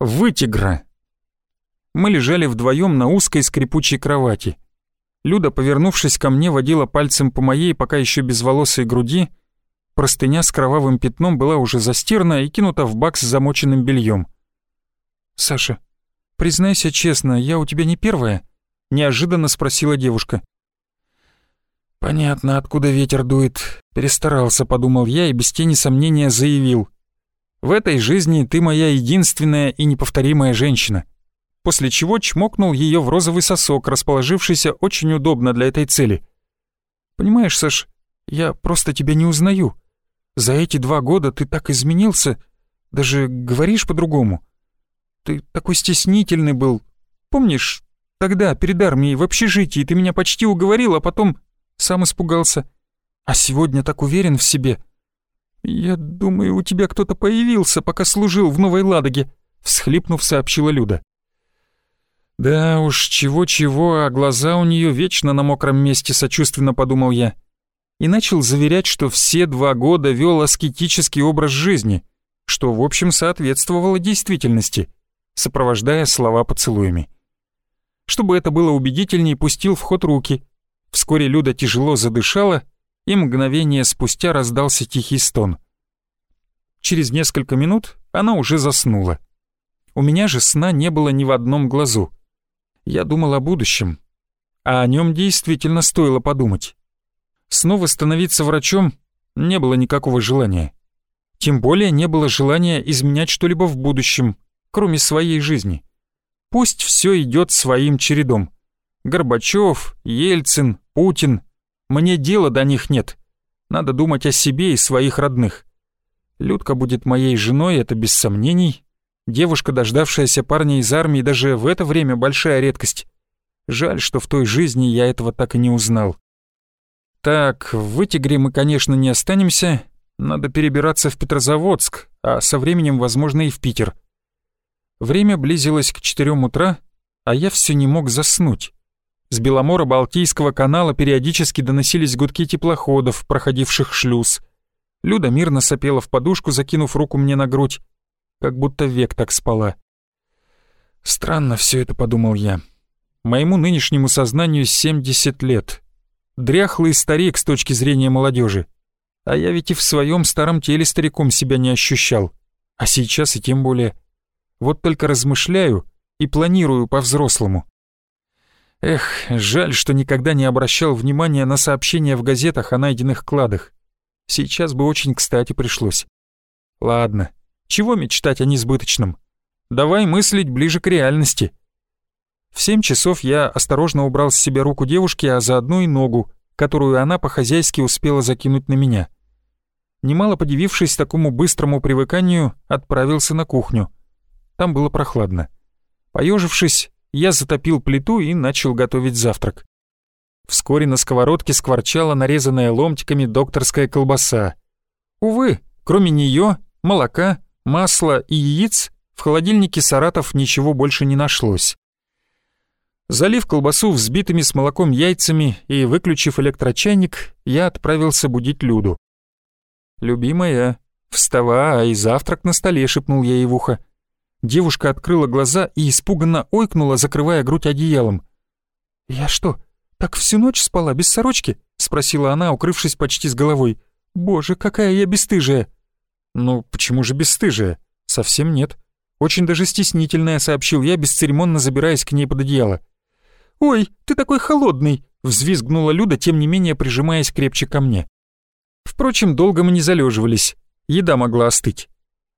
Вытигра. Мы лежали вдвоем на узкой скрипучей кровати. Люда, повернувшись ко мне, водила пальцем по моей пока еще безволосой груди. Простыня с кровавым пятном была уже застирана и кинута в бак с замоченным бельем. «Саша, признайся честно, я у тебя не первая?» — неожиданно спросила девушка. «Понятно, откуда ветер дует. Перестарался», — подумал я и без тени сомнения заявил. «В этой жизни ты моя единственная и неповторимая женщина». После чего чмокнул ее в розовый сосок, расположившийся очень удобно для этой цели. «Понимаешь, Саш, я просто тебя не узнаю. За эти два года ты так изменился, даже говоришь по-другому. Ты такой стеснительный был. Помнишь, тогда, перед армией, в общежитии, ты меня почти уговорил, а потом сам испугался. А сегодня так уверен в себе. Я думаю, у тебя кто-то появился, пока служил в Новой Ладоге, всхлипнув, сообщила Люда. Да уж, чего-чего, а глаза у нее вечно на мокром месте, сочувственно подумал я. И начал заверять, что все два года вел аскетический образ жизни, что, в общем, соответствовало действительности, сопровождая слова поцелуями. Чтобы это было убедительней, пустил в ход руки, Вскоре Люда тяжело задышала, и мгновение спустя раздался тихий стон. Через несколько минут она уже заснула. У меня же сна не было ни в одном глазу. Я думал о будущем, а о нем действительно стоило подумать. Снова становиться врачом не было никакого желания. Тем более не было желания изменять что-либо в будущем, кроме своей жизни. Пусть все идет своим чередом. Горбачев, Ельцин, Путин. Мне дела до них нет. Надо думать о себе и своих родных. Людка будет моей женой, это без сомнений. Девушка, дождавшаяся парня из армии, даже в это время большая редкость. Жаль, что в той жизни я этого так и не узнал. Так, в Вытигре мы, конечно, не останемся. Надо перебираться в Петрозаводск, а со временем, возможно, и в Питер. Время близилось к четырем утра, а я все не мог заснуть. С Беломора Балтийского канала периодически доносились гудки теплоходов, проходивших шлюз. Люда мирно сопела в подушку, закинув руку мне на грудь, как будто век так спала. Странно все это, подумал я. Моему нынешнему сознанию 70 лет. Дряхлый старик с точки зрения молодежи. А я ведь и в своем старом теле стариком себя не ощущал. А сейчас и тем более. Вот только размышляю и планирую по-взрослому. Эх, жаль, что никогда не обращал внимания на сообщения в газетах о найденных кладах. Сейчас бы очень кстати пришлось. Ладно, чего мечтать о несбыточном? Давай мыслить ближе к реальности. В семь часов я осторожно убрал с себя руку девушки, а заодно и ногу, которую она по-хозяйски успела закинуть на меня. Немало подивившись такому быстрому привыканию, отправился на кухню. Там было прохладно. Поежившись, я затопил плиту и начал готовить завтрак. Вскоре на сковородке скворчала нарезанная ломтиками докторская колбаса. Увы, кроме нее, молока, масла и яиц в холодильнике Саратов ничего больше не нашлось. Залив колбасу взбитыми с молоком яйцами и выключив электрочайник, я отправился будить Люду. «Любимая, вставай, завтрак на столе», — шепнул я ей в ухо. Девушка открыла глаза и испуганно ойкнула, закрывая грудь одеялом. «Я что, так всю ночь спала без сорочки?» — спросила она, укрывшись почти с головой. «Боже, какая я бесстыжая!» «Ну, почему же бесстыжая? Совсем нет. Очень даже стеснительная», — сообщил я, бесцеремонно забираясь к ней под одеяло. «Ой, ты такой холодный!» — взвизгнула Люда, тем не менее прижимаясь крепче ко мне. Впрочем, долго мы не залеживались. Еда могла остыть.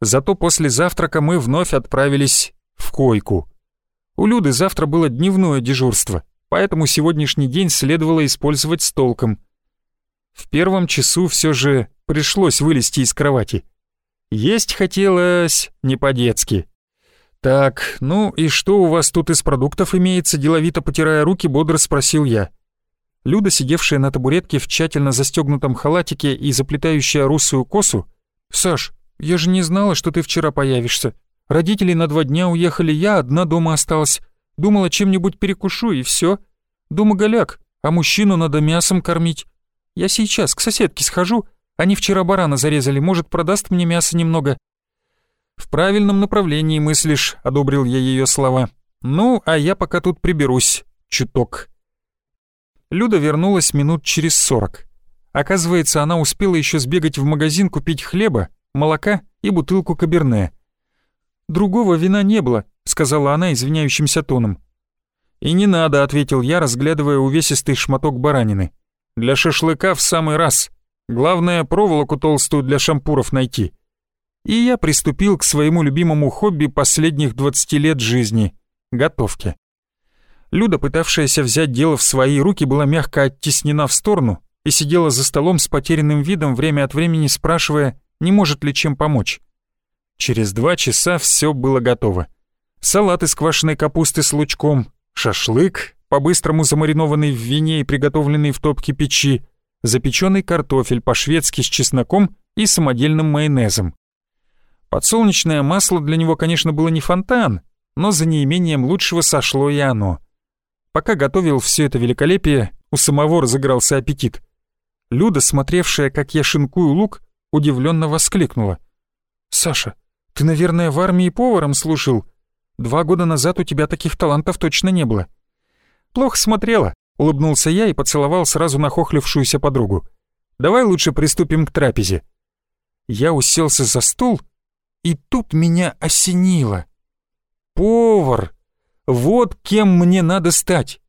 Зато после завтрака мы вновь отправились в койку. У Люды завтра было дневное дежурство, поэтому сегодняшний день следовало использовать с толком. В первом часу все же пришлось вылезти из кровати. Есть хотелось не по-детски. «Так, ну и что у вас тут из продуктов имеется?» Деловито потирая руки, бодро спросил я. Люда, сидевшая на табуретке в тщательно застегнутом халатике и заплетающая русую косу, «Саш, я же не знала, что ты вчера появишься. Родители на два дня уехали, я одна дома осталась. Думала, чем-нибудь перекушу, и все. Дома голяк, а мужчину надо мясом кормить. Я сейчас к соседке схожу, они вчера барана зарезали, может, продаст мне мясо немного». «В правильном направлении мыслишь», — одобрил я ее слова. «Ну, а я пока тут приберусь. Чуток». Люда вернулась минут через сорок. Оказывается, она успела еще сбегать в магазин купить хлеба, молока и бутылку каберне. «Другого вина не было», — сказала она извиняющимся тоном. «И не надо», — ответил я, разглядывая увесистый шматок баранины. «Для шашлыка в самый раз. Главное, проволоку толстую для шампуров найти». И я приступил к своему любимому хобби последних 20 лет жизни — готовке. Люда, пытавшаяся взять дело в свои руки, была мягко оттеснена в сторону и сидела за столом с потерянным видом, время от времени спрашивая, не может ли чем помочь. Через два часа все было готово. Салат из квашеной капусты с лучком, шашлык, по-быстрому замаринованный в вине и приготовленный в топке печи, запеченный картофель по-шведски с чесноком и самодельным майонезом. Подсолнечное масло для него, конечно, было не фонтан, но за неимением лучшего сошло и оно. Пока готовил все это великолепие, у самого разыгрался аппетит. Люда, смотревшая, как я шинкую лук, удивленно воскликнула. «Саша, ты, наверное, в армии поваром служил. Два года назад у тебя таких талантов точно не было». «Плохо смотрела», — улыбнулся я и поцеловал сразу нахохлившуюся подругу. «Давай лучше приступим к трапезе». Я уселся за стол, и тут меня осенило. «Повар! Вот кем мне надо стать!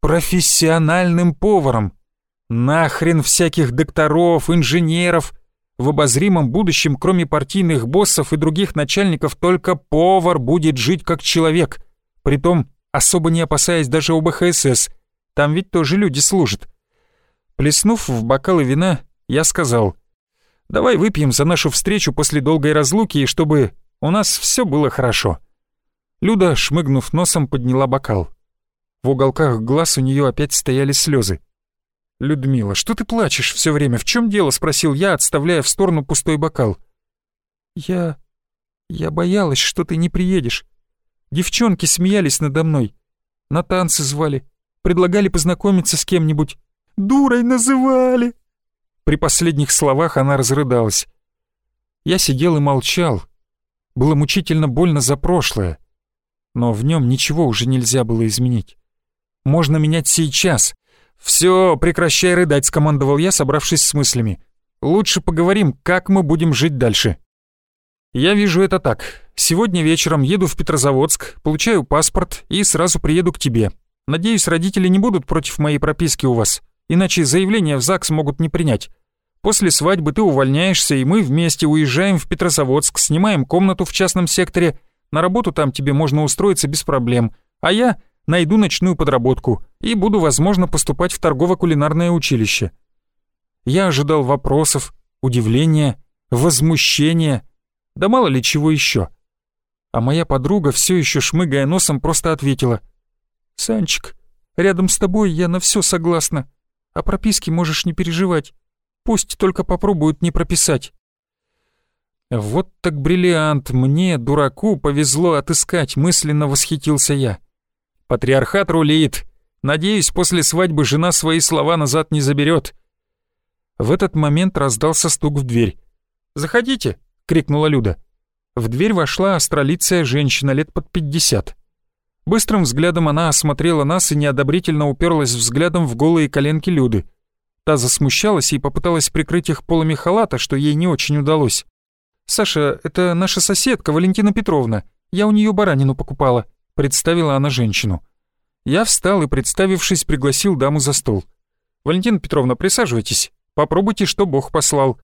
Профессиональным поваром! Нахрен всяких докторов, инженеров!» В обозримом будущем, кроме партийных боссов и других начальников, только повар будет жить как человек. Притом, особо не опасаясь даже ОБХСС. Там ведь тоже люди служат. Плеснув в бокалы вина, я сказал, «Давай выпьем за нашу встречу после долгой разлуки, и чтобы у нас все было хорошо». Люда, шмыгнув носом, подняла бокал. В уголках глаз у нее опять стояли слезы. «Людмила, что ты плачешь все время? В чем дело?» — спросил я, отставляя в сторону пустой бокал. «Я... я боялась, что ты не приедешь. Девчонки смеялись надо мной. На танцы звали. Предлагали познакомиться с кем-нибудь. Дурой называли!» При последних словах она разрыдалась. Я сидел и молчал. Было мучительно больно за прошлое. Но в нем ничего уже нельзя было изменить. Можно менять сейчас, «Все, прекращай рыдать», — скомандовал я, собравшись с мыслями. «Лучше поговорим, как мы будем жить дальше». «Я вижу это так. Сегодня вечером еду в Петрозаводск, получаю паспорт и сразу приеду к тебе. Надеюсь, родители не будут против моей прописки у вас, иначе заявление в ЗАГС могут не принять. После свадьбы ты увольняешься, и мы вместе уезжаем в Петрозаводск, снимаем комнату в частном секторе. На работу там тебе можно устроиться без проблем, а я найду ночную подработку и буду, возможно, поступать в торгово-кулинарное училище. Я ожидал вопросов, удивления, возмущения, да мало ли чего еще. А моя подруга, все еще шмыгая носом, просто ответила. «Санчик, рядом с тобой я на все согласна. О прописке можешь не переживать. Пусть только попробуют не прописать». «Вот так бриллиант, мне, дураку, повезло отыскать», — мысленно восхитился я. Патриархат рулит. Надеюсь, после свадьбы жена свои слова назад не заберет. В этот момент раздался стук в дверь. «Заходите!» — крикнула Люда. В дверь вошла астролицая женщина лет под пятьдесят. Быстрым взглядом она осмотрела нас и неодобрительно уперлась взглядом в голые коленки Люды. Та засмущалась и попыталась прикрыть их полами халата, что ей не очень удалось. «Саша, это наша соседка Валентина Петровна. Я у нее баранину покупала представила она женщину. Я встал и, представившись, пригласил даму за стол. «Валентина Петровна, присаживайтесь. Попробуйте, что Бог послал».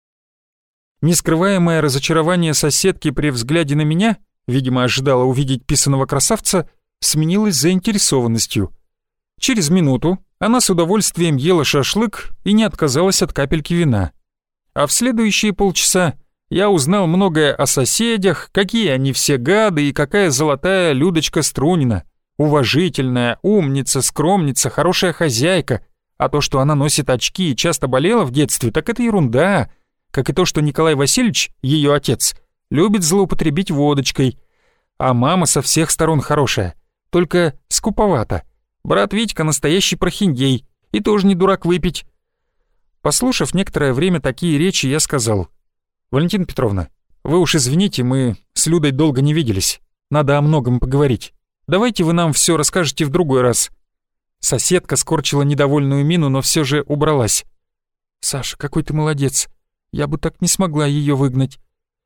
Нескрываемое разочарование соседки при взгляде на меня, видимо, ожидала увидеть писаного красавца, сменилось заинтересованностью. Через минуту она с удовольствием ела шашлык и не отказалась от капельки вина. А в следующие полчаса я узнал многое о соседях, какие они все гады и какая золотая Людочка Струнина. Уважительная, умница, скромница, хорошая хозяйка. А то, что она носит очки и часто болела в детстве, так это ерунда. Как и то, что Николай Васильевич, ее отец, любит злоупотребить водочкой. А мама со всех сторон хорошая, только скуповата. Брат Витька настоящий прохиндей и тоже не дурак выпить. Послушав некоторое время такие речи, я сказал — «Валентина Петровна, вы уж извините, мы С Людой долго не виделись. Надо о многом поговорить. Давайте вы нам все расскажете в другой раз». Соседка скорчила недовольную мину, но все же убралась. «Саша, какой ты молодец. Я бы так не смогла ее выгнать.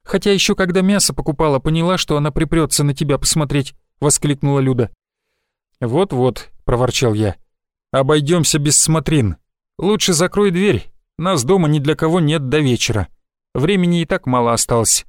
Хотя еще когда мясо покупала, поняла, что она припрется на тебя посмотреть», — воскликнула Люда. «Вот-вот», — проворчал я. Обойдемся без смотрин. Лучше закрой дверь. Нас дома ни для кого нет до вечера. Времени и так мало осталось».